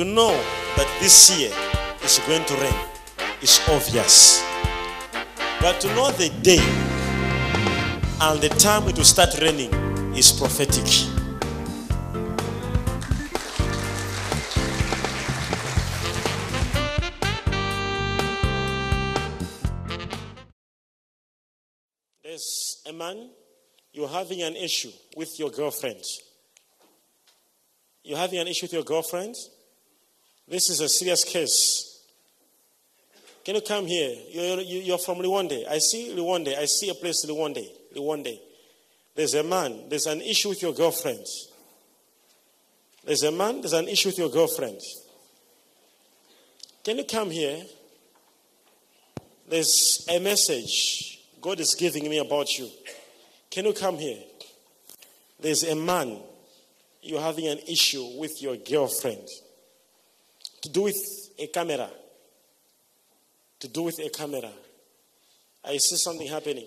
To know that this year is going to rain is obvious. But to know the day and the time it will start raining is prophetic. There's a man, you're having an issue with your girlfriend. You're having an issue with your girlfriend. This is a serious case. Can you come here? You're, you're from Rwanda. I see Rwanda. I see a place Rwanda. Rwanda. There's a man. There's an issue with your girlfriend. There's a man. There's an issue with your girlfriend. Can you come here? There's a message God is giving me about you. Can you come here? There's a man. You're having an issue with your girlfriend. To do with a camera to do with a camera. I see something happening,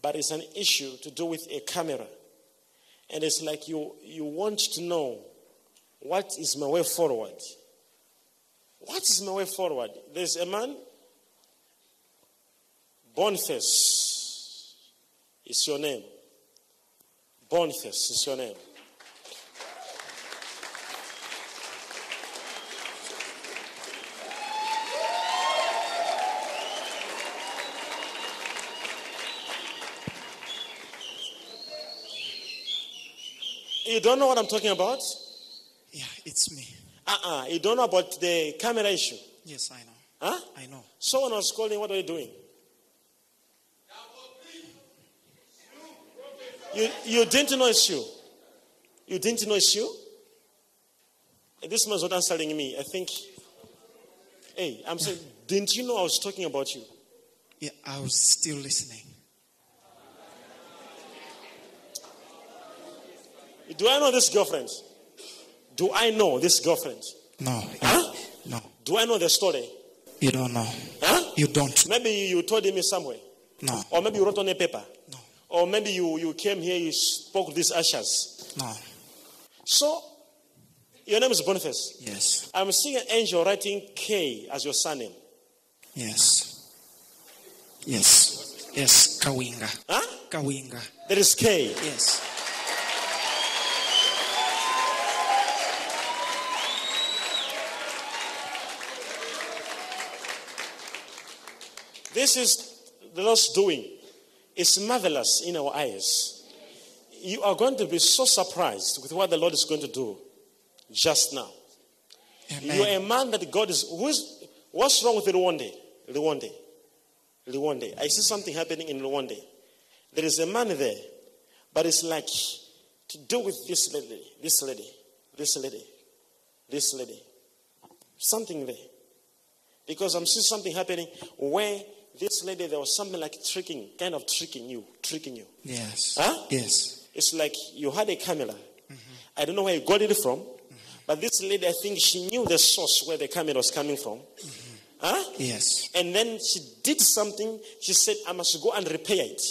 but it's an issue to do with a camera. And it's like you, you want to know what is my way forward? What is my way forward? There's a man, Boniface is your name. Boniface is your name. You don't know what I'm talking about? Yeah, it's me. Uh-uh. You don't know about the camera issue? Yes, I know. Huh? I know. Someone was calling, what are you doing? You, you didn't know it's you. You didn't know it's you? This man's not answering me. I think, hey, I'm saying, didn't you know I was talking about you? Yeah, I was still listening. Do I know this girlfriend? Do I know this girlfriend? No. Huh? No. Do I know the story? You don't know. Huh? You don't. Maybe you told me somewhere. No. Or maybe you wrote on a paper. No. Or maybe you, you came here, you spoke with these ushers. No. So, your name is Boniface. Yes. I'm seeing an angel writing K as your surname. Yes. Yes. Yes. Kawinga. Huh? Kawinga. There is K. Yes. This is the Lord's doing. It's marvelous in our eyes. You are going to be so surprised with what the Lord is going to do just now. Amen. You are a man that God is. Who's, what's wrong with Rwanda? Rwanda. Rwanda. I see something happening in Rwanda. There is a man there, but it's like to do with this lady, this lady, this lady, this lady. Something there. Because I'm seeing something happening where this lady, there was something like tricking, kind of tricking you, tricking you. Yes. Huh? Yes. It's like you had a camera. I don't know where you got it from, but this lady, I think she knew the source where the camera was coming from. Huh? Yes. And then she did something. She said, I must go and repair it.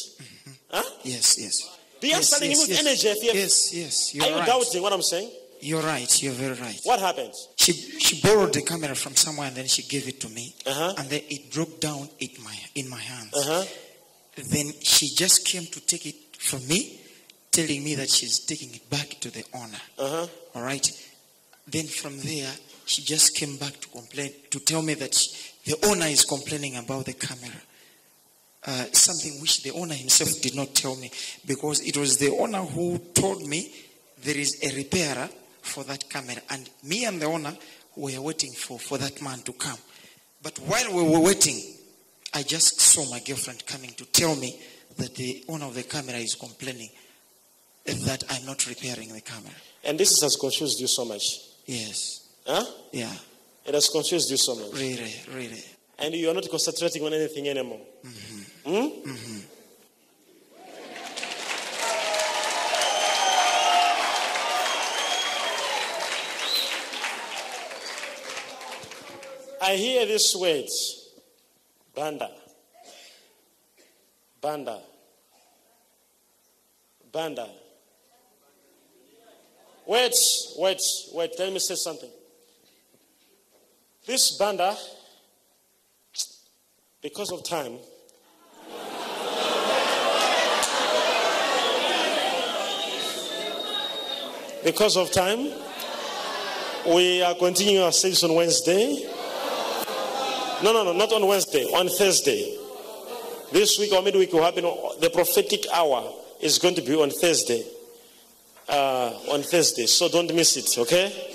Huh? Yes. Yes. Be yes, answering yes, yes. energy. You- Yes. Yes. You're Are you right. doubting what I'm saying? You're right. You're very right. What happened? She she borrowed the camera from somewhere and then she gave it to me, Uh-huh. and then it broke down in my in my hands. Uh-huh. Then she just came to take it from me, telling me that she's taking it back to the owner. Uh-huh. All right. Then from there, she just came back to complain to tell me that she, the owner is complaining about the camera. Uh, something which the owner himself did not tell me because it was the owner who told me there is a repairer for that camera and me and the owner were waiting for, for that man to come but while we were waiting i just saw my girlfriend coming to tell me that the owner of the camera is complaining that i'm not repairing the camera And this has confused you so much. yes Huh? yeah It has confused you so much. really really And you are not concentrating on anything anymore. Hmm? I hear these words Banda. Banda. Banda. Wait, wait, wait. Let me say something. This banda, because of time, because of time, we are continuing our service on Wednesday. No, no, no, not on Wednesday, on Thursday. This week or midweek will happen. The prophetic hour is going to be on Thursday. Uh, on Thursday, so don't miss it, okay?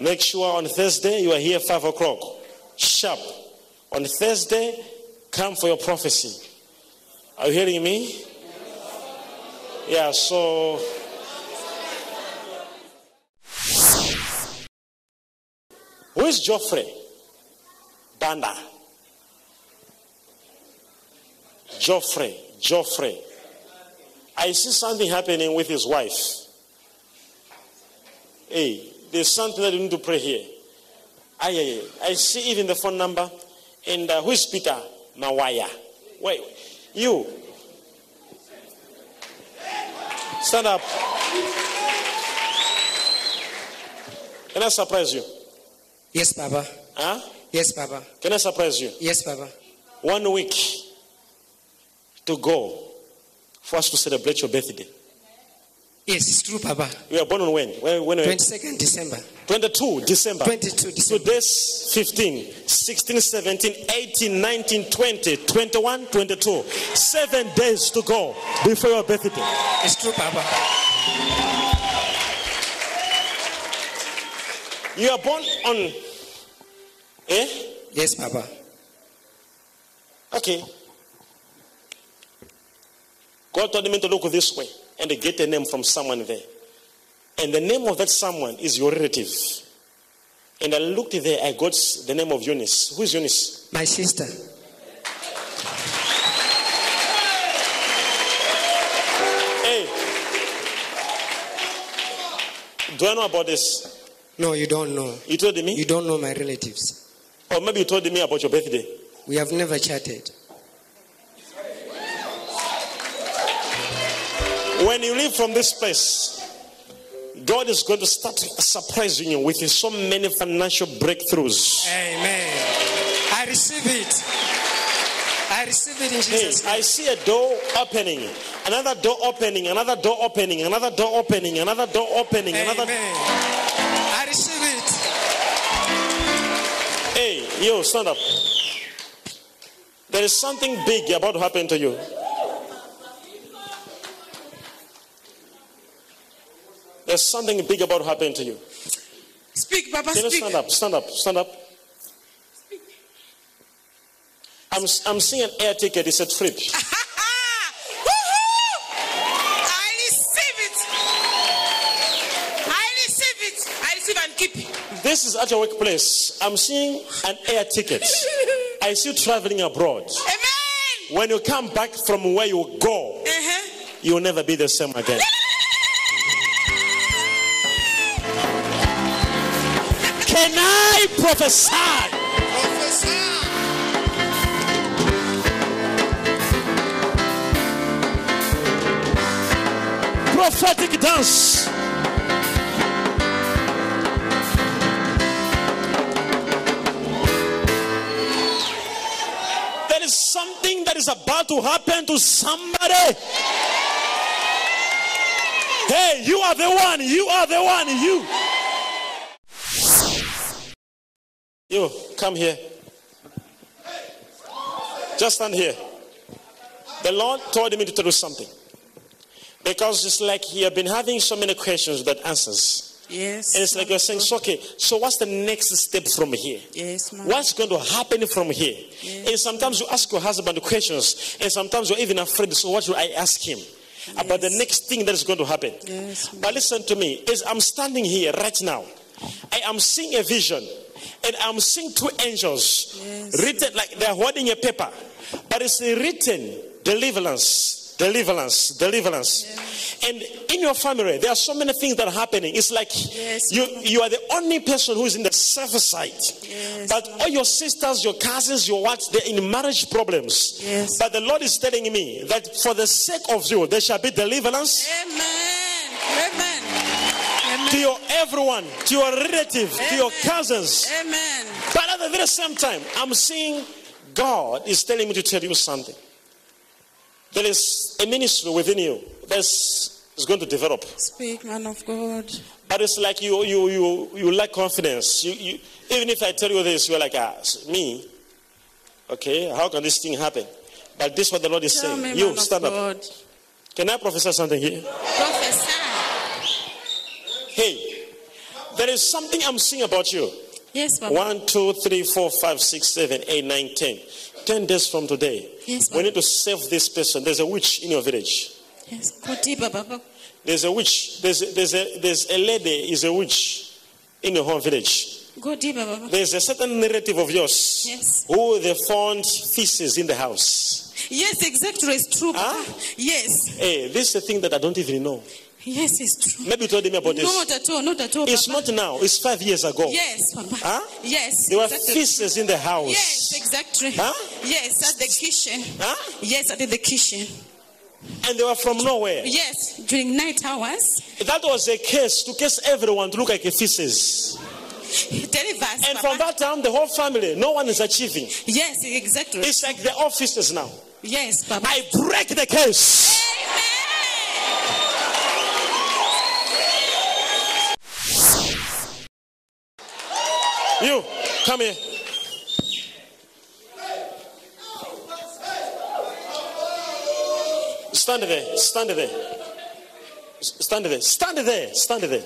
Make sure on Thursday you are here 5 o'clock, sharp. On Thursday, come for your prophecy. Are you hearing me? Yeah, so. Who is Geoffrey? Banda. Geoffrey, Geoffrey. I see something happening with his wife. Hey, there's something that you need to pray here. I, I, I see even the phone number. And uh, who is Peter? Mawaya. Wait, you. Stand up. Can I surprise you? Yes, Baba. Huh? Yes, Baba. Can I surprise you? Yes, Baba. One week to go for us to celebrate your birthday. Yes, it's true, Baba. You were born on when? When? when 22nd December. 22 December. 22 December. Today's 15, 16, 17, 18, 19, 20, 21, 22. Seven days to go before your birthday. It's true, Baba. You are born on. Eh? Yes, Papa. Okay. God told me to look this way and get a name from someone there. And the name of that someone is your relative. And I looked there, I got the name of Eunice. Who is Eunice? My sister. Hey. Do I know about this? No, you don't know. You told me? You don't know my relatives. Or maybe you told me about your birthday. We have never chatted. When you leave from this place, God is going to start surprising you with so many financial breakthroughs. Amen. I receive it. I receive it in Hey, Jesus' I see a door opening, another door opening, another door opening, another door opening, another door opening, another. Amen. I Yo, stand up. There is something big about to happen to you. There's something big about to happen to you. Speak, Baba, Can you speak. stand up? Stand up. Stand up. Speak. I'm, I'm seeing an air ticket. It's a trip. Woohoo! I receive it. I receive it. I receive and keep it. This is at your workplace. I'm seeing an air ticket. I see you traveling abroad. Amen. When you come back from where you go, Uh-huh. you'll never be the same again. Can I prophesy? Prophetic dance. Is about to happen to somebody. Hey, you are the one. You are the one. You. You, come here. Just stand here. The Lord told me to you something. Because it's like he had been having so many questions without answers. Yes. And it's like you're saying, so, okay, so what's the next step from here? Yes, ma'am. What's going to happen from here? And sometimes you ask your husband questions, and sometimes you're even afraid. So, what should I ask him uh, about the next thing that is going to happen? Yes. But listen to me. As I'm standing here right now, I am seeing a vision, and I'm seeing two angels Yes. written like they're holding a paper, but it's written deliverance, deliverance, deliverance. And in your family, there are so many things that are happening. It's like Yes, you you are the only person who is in the safer side. Yes, but all your sisters, your cousins, your what, they're in marriage problems. Yes. But the Lord is telling me that for the sake of you, there shall be deliverance Amen. Amen. Amen. to your everyone, to your relative, to your cousins. Amen. But at the very same time, I'm seeing God is telling me to tell you something. There is a ministry within you that's is going to develop. Speak, man of God. But it's like you you you you lack confidence. You, you even if I tell you this, you're like, ah, me. Okay, how can this thing happen? But this is what the Lord is Tell saying. me, You stand up. God. Can I prophesy something here? Prophesy. Hey, there is something I'm seeing about you. Yes, Papa. One, two, three, four, five, six, seven, eight, nine, ten. Ten days from today, Yes, we need to save this person. There's a witch in your village. Yes. There's a witch. There's a, there's a, there's a lady is a witch in your home village. There's a certain narrative of yours Yes. who they found feces in the house. Yes, exactly. It's true. Huh? Ah? Yes. Hey, this is a thing that I don't even know. Yes, it's true. Maybe you told me about this. Not at all. Not at all, It's Papa. not now. It's five years ago. Yes, Papa. Huh? Yes. There were exactly. feces in the house. Yes, exactly. Huh? Yes, at the kitchen. Huh? Yes, at the kitchen. And they were from nowhere. Yes, during night hours. That was a case to case everyone to look like a feces. Deliver us, And Papa. from that time, the whole family, no one is achieving. Yes, exactly. It's like the offices now. Yes, Papa. I break the case. You, come here. Stand there, stand there. Stand there, stand there, stand there.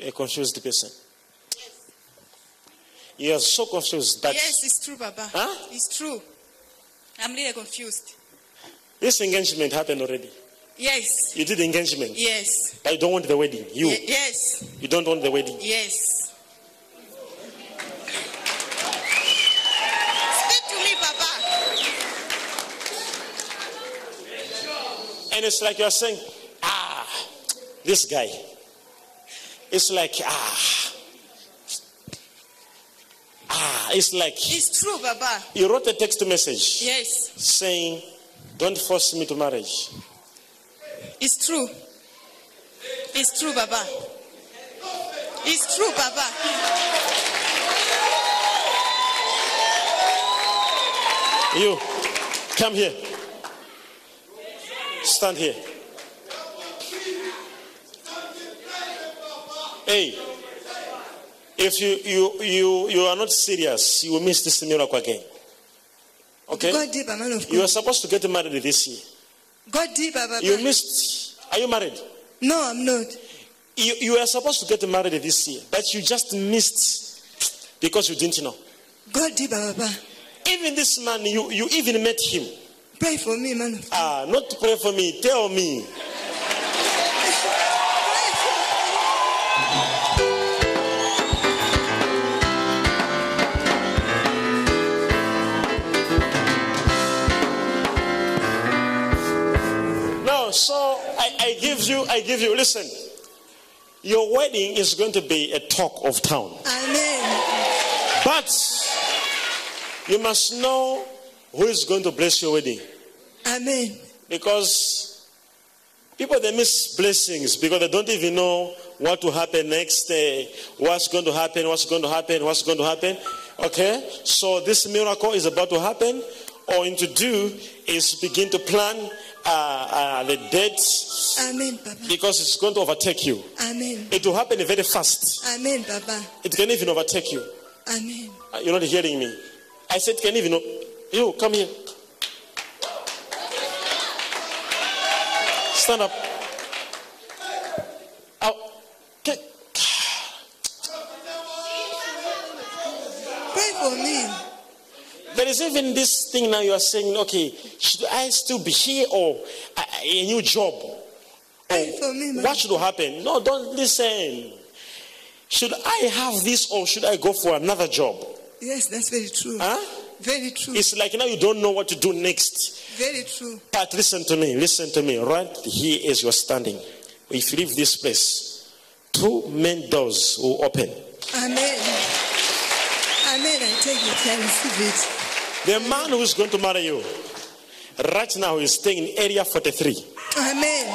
A confused person. You are so confused that Yes, it's true, Papa. Huh? It's true. I'm really confused. this engagement happened already. Yes. You did the engagement, Yes. but you don't want the wedding. You, Ye- yes. you don't want the wedding. Yes. Speak to me, Papa. And it's like you're saying, ah, this guy. It's like, ah, ah, it's like It's true, Papa. you wrote a text message Yes. saying, don't force me to marriage. It's true. It's true, Baba. It's true, Baba. You, come here. Stand here. Hey, if you, you, you, you are not serious, you will miss this miracle again. Okay? Go deeper, man of You are supposed to get married this year. Go deeper, Papa. You missed. Are you married? No, I'm not. You, you are supposed to get married this year, but you just missed because you didn't know. Go deeper, Papa. Even this man, you, you even met him. Pray for me, man. Ah, not pray for me, tell me. So I, I give you, I give you, listen. Your wedding is going to be a talk of town. Amen. But you must know who is going to bless your wedding. Amen. Because people they miss blessings because they don't even know what will happen next, day, what's going to happen, what's going to happen, what's going to happen. Okay? So this miracle is about to happen. All you need to do is begin to plan uh, uh, the dates Amen, because it's going to overtake you. Amen. It will happen very fast. Amen. It can even overtake you. Amen. Uh, You're not hearing me. I said, can even. You, come here. Stand up. There is even this thing now you are saying, okay, should I still be here or a, a new job? For me. What should happen? No, don't listen. Should I have this or should I go for another job? Yes, that's very true. Huh? Very true. It's like now you don't know what to do next. Very true. But listen to me, listen to me. Right here is your standing. If you leave this place, two main doors will open. Amen. Amen. I take it. I receive it. The man who is going to marry you, right now, is staying in area 43. Amen.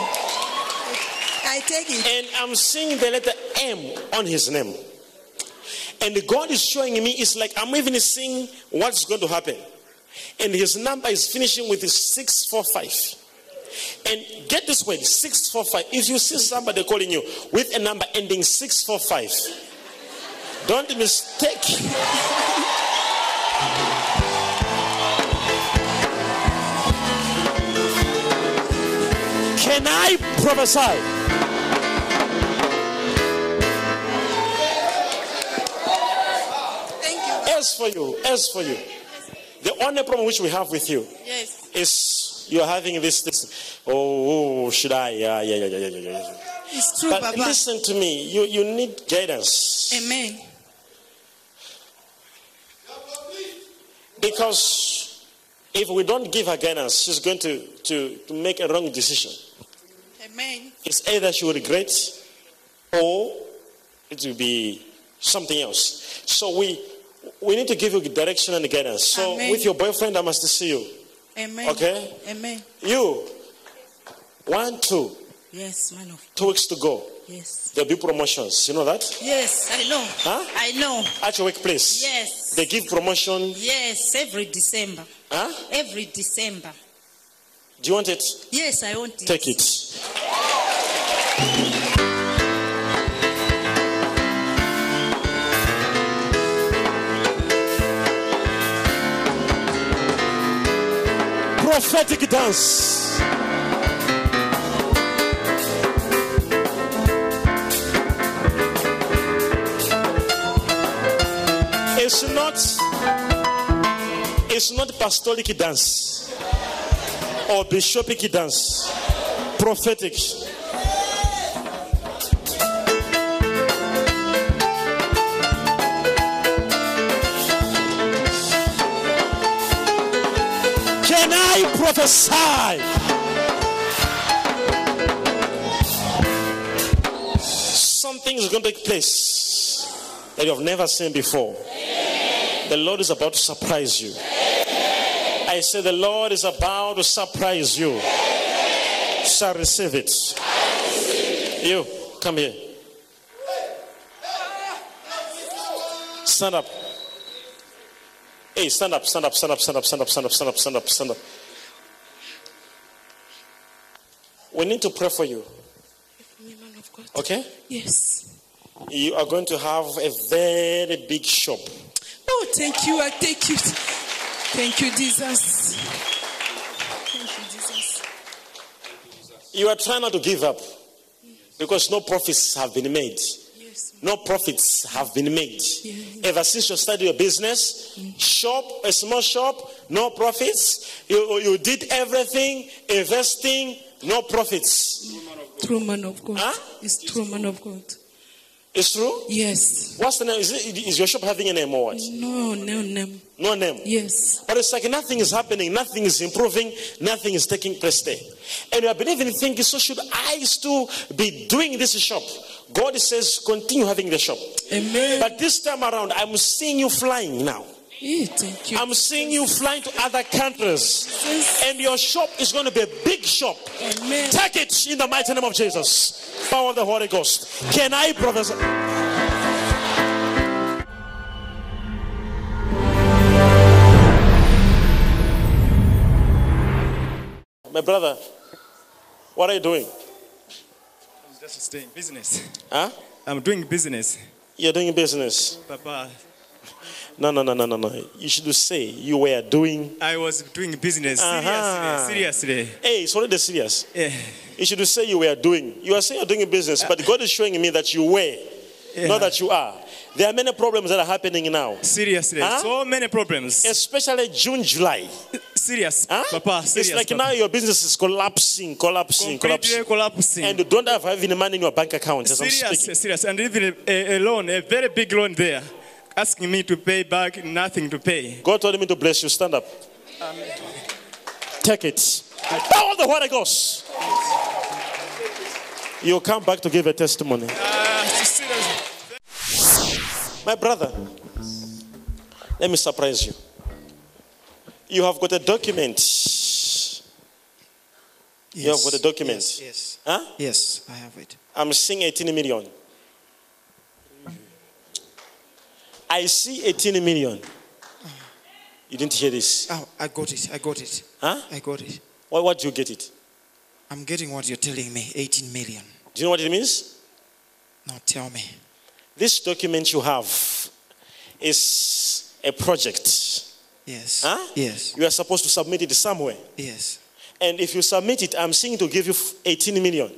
I take it. And I'm seeing the letter M on his name. And God is showing me, it's like I'm even seeing what's going to happen. And his number is finishing with 645. And get this word 645. If you see somebody calling you with a number ending 645, don't mistake. Can I prophesy? Thank you. As for you, as for you, the only problem which we have with you Yes. is you're having this, this oh, oh, should I? Yeah, yeah, yeah, yeah, yeah, yeah, yeah. It's true, But Baba. listen to me, you, you need guidance. Amen. Because if we don't give her guidance, she's going to, to, to make a wrong decision. Amen. It's either she will regret or it will be something else. So we we need to give you direction and guidance. So Amen. with your boyfriend, I must see you. Amen. Okay. Amen. You, one, two, Yes, man of two weeks to go. yes. There'll be promotions. You know that? Yes, I know. Huh? I know. At your workplace. Yes. They give promotion. Yes, every December. Huh? Every December. Do you want it? Yes, I want it. Take it. Prophetic dance. It's not it's not apostolic dance or bishopic dance. Prophetic. Can I prophesy? Something is going to take place that you have never seen before. The Lord is about to surprise you. I say, The Lord is about to surprise you. Shall receive it. You, come here. Stand up. Hey, stand up, stand up, stand up, stand up, stand up, stand up, stand up, stand up, stand up. We need to pray for you, Me, man of God. okay? Yes. You are going to have a very big shop. Oh, thank you. I take it. Thank you, Jesus. Thank you, Jesus. You are trying not to give up because no profits have been made. Yes. No profits have been made. Ever since you started your business, shop, a small shop, no profits. You, you did everything, investing, no profits. True man of God. Huh? It's true man of God. It's true? Yes. What's the name? Is, it, is your shop having a name or what? No, no, no. No name. Yes. But it's like nothing is happening, nothing is improving, nothing is taking place there. And you are believing thinking, so should I still be doing this shop? God says, continue having the shop. Amen. But this time around, I'm seeing you flying now. Thank you. I'm seeing you flying to other countries. And your shop is going to be a big shop. Amen. Take it in the mighty name of Jesus. Power of the Holy Ghost. Can I prophesy? My brother, what are you doing? I'm just staying business. Huh? I'm doing business. You're doing business. Papa, No, no, no, no, no, no. You should say you were doing. I was doing business Uh-huh. seriously, seriously. Hey, it's already serious. Yeah. You should say you were doing. You are saying you're doing business, but God is showing me that you were, Yeah. not that you are. There are many problems that are happening now, Seriously. Huh? So many problems. especially June, July. Serious. Huh? Papa, serious. it's like Papa. now your business is collapsing, collapsing, Completely collapsing. collapsing. And you don't have even money in your bank account serious, serious. And even a, a loan, a very big loan there, asking me to pay back, nothing to pay. God told me to bless you. Stand up. Take it. Power of the Holy Ghost. You come back to give a testimony. My brother, let me surprise you. You have got a document You have got the document. Yes, yes. Huh? Yes, I have it. I'm seeing 18 million. I see 18 million. You didn't hear this. Oh, I got it. I got it. Huh? I got it. What, what do you get it? I'm getting what you're telling me 18 million. Do you know what it means? Now tell me. This document you have is a project. Yes. Huh? Yes. You are supposed to submit it somewhere. Yes. And if you submit it, I'm seeing to give you 18 million.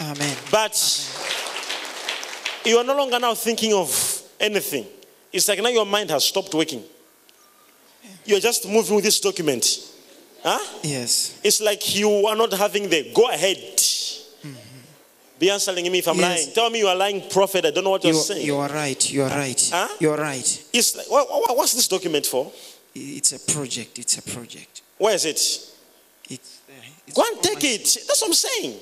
Amen. But you are no longer now thinking of anything. It's like now your mind has stopped working. You're just moving with this document. Huh? Yes. It's like you are not having the go ahead. Be answering me if I'm Yes. lying. Tell me you are lying, prophet. I don't know what you're You, saying. you are right. You are right. Huh? You are right. It's like, what, what- what's this document for? It's a project. It's a project. Where is it? It's, uh, it's Go and take it. That's what I'm saying.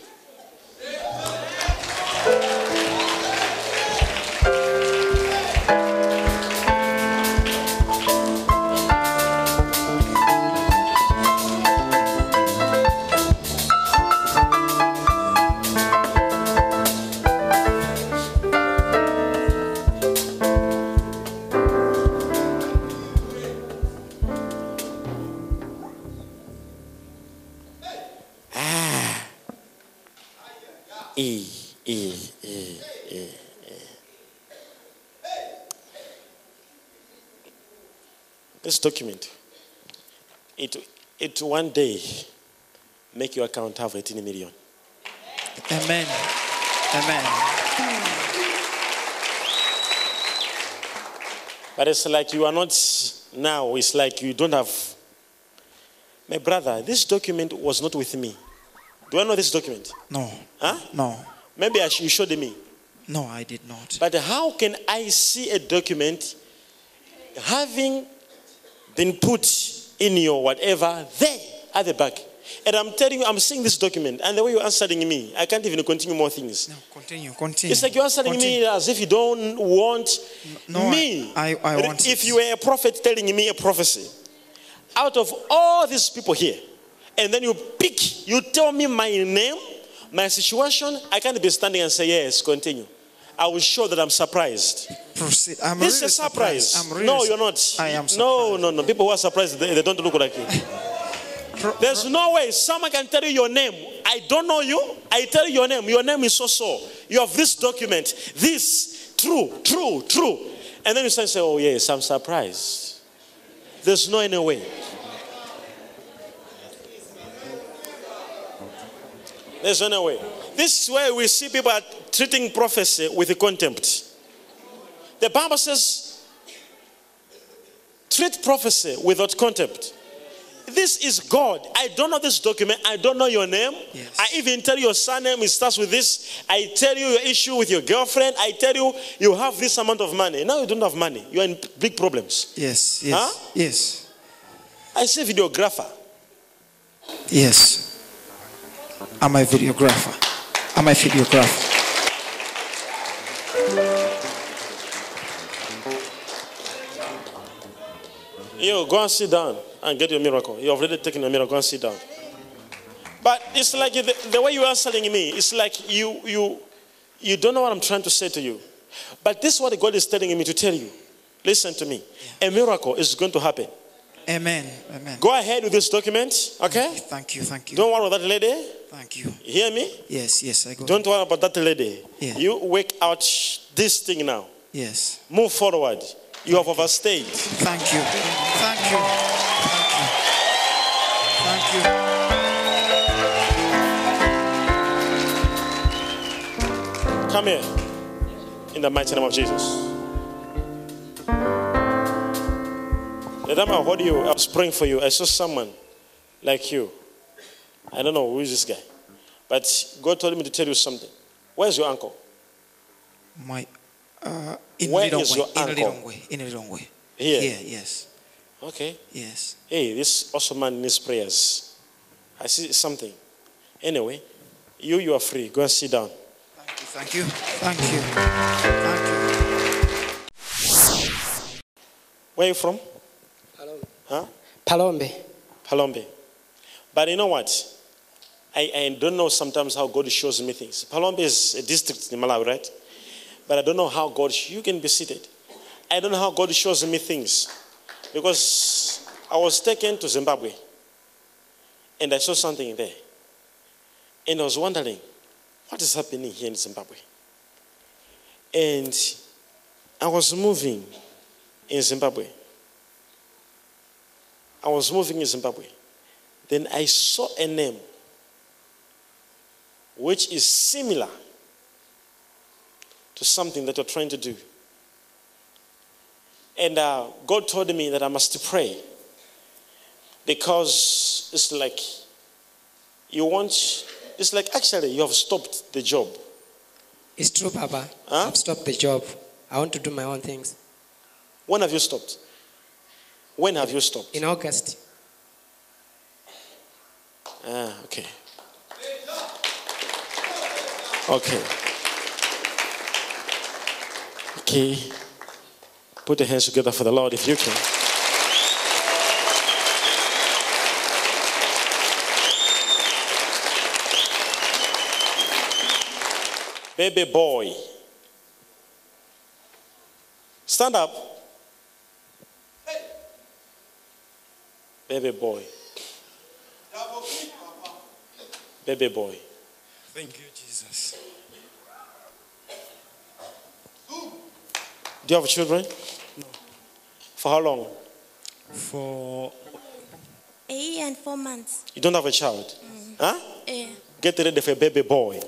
E, E, E, E. This document, it, it one day make your account have 18 million. Amen. Amen. But it's like you are not now, it's like you don't have. My brother, this document was not with me. Do I know this document? No. Huh? No. Maybe I sh- you showed me. No, I did not. But how can I see a document having been put in your whatever there at the back? And I'm telling you, I'm seeing this document, and the way you're answering me, I can't even continue more things. No, continue. Continue. It's like you're answering Continue. me as if you don't want No, me. I- I- I want if it. you were a prophet telling me a prophecy, out of all these people here, and then you pick, you tell me my name, my situation, I can't be standing and say, Yes, continue. I will show that I'm surprised. Proceed. I'm This really is a surprise. surprised. Really no, su- you're not. I am No, no, no. People who are surprised, they, they don't look like you. Pro- There's no way someone can tell you your name. I don't know you. I tell you your name. Your name is so so. You have this document. This true, true, true. And then you say, "Oh yes, I'm surprised." There's no any way. There's no way. This is where we see people are treating prophecy with contempt. The Bible says, treat prophecy without contempt. This is God. I don't know this document. I don't know your name. Yes. I even tell your surname. It starts with this. I tell you your issue with your girlfriend. I tell you you have this amount of money. Now you don't have money. You are in big problems. Yes. Yes. Huh? Yes. I say videographer. Yes. I'm a videographer. I'm a videographer. You go and sit down and get your miracle. You have already taken your miracle. Go and sit down. But it's like the, the way you are answering me. It's like you you you don't know what I'm trying to say to you. But this is what God is telling me to tell you. Listen to me. A miracle is going to happen. Amen. Amen. Go ahead with this document, okay? Thank you. Thank you. Don't worry about that lady. Thank you. You hear me? Yes. Yes. I got. Don't worry about that lady. Yeah. You work out this thing now. Yes. Move forward. You have overstayed. Thank you. Thank you. Thank you. Thank you. Come here. In the mighty name of Jesus. The time I heard you, I was praying for you. I saw someone like you. I don't know who is this guy. But God told me to tell you something. Where's your uncle? My. Uh, in Where Lilongwe. is your in uncle? Lilongwe. In Lilongwe. Here. Here. Yes. Okay. Yes. Hey, this awesome man needs prayers. I see something. Anyway, you you are free. Go and sit down. Thank you. Thank you. Thank you. Where are you from? Phalombe. Huh? Phalombe. Phalombe. But you know what? I, I don't know sometimes how God shows me things. Phalombe is a district in Malawi, right? But I don't know how God, you can be seated. I don't know how God shows me things. Because I was taken to Zimbabwe and I saw something there. And I was wondering, what is happening here in Zimbabwe? And I was moving in Zimbabwe. I was moving in Zimbabwe. Then I saw a name which is similar to something that you're trying to do. And uh, God told me that I must pray because it's like you want, it's like actually you have stopped the job. It's true, Papa. Huh? I've stopped the job. I want to do my own things. When have you stopped? When have you stopped? In August, Ah, okay. Okay. Okay. Put your hands together for the Lord if you can. Baby boy. Stand up. Baby boy. Baby boy. Thank you, Jesus. Do you have children? No. For how long? For A year and four months. You don't have a child? Huh? Eh, Get ready for a baby boy.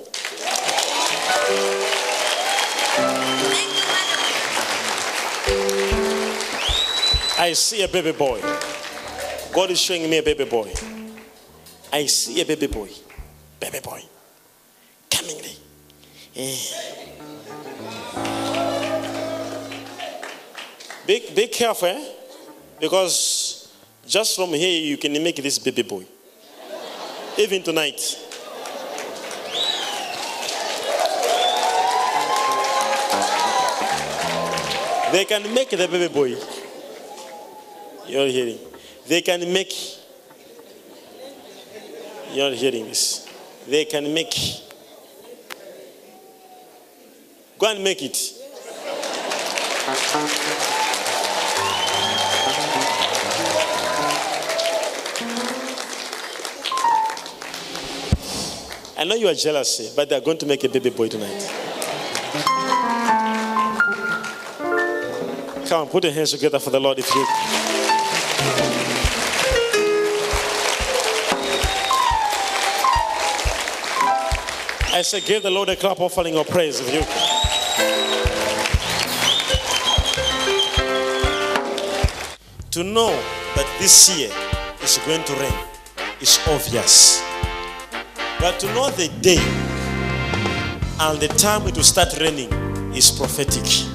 I see a baby boy. God is showing me a baby boy. I see a baby boy. Baby boy. Coming there. Eh. Be, be careful, eh? Because just from here you can make this baby boy. Even tonight. They can make the baby boy. You're hearing. They can make. You're hearing this. They can make. Go and make it. I know you are jealous, eh, but they're going to make a baby boy tonight. Come on, put your hands together for the Lord if you. I say, give the Lord a clap offering of praise if you. To know that this year is going to rain is obvious. But to know the day and the time it will start raining is prophetic.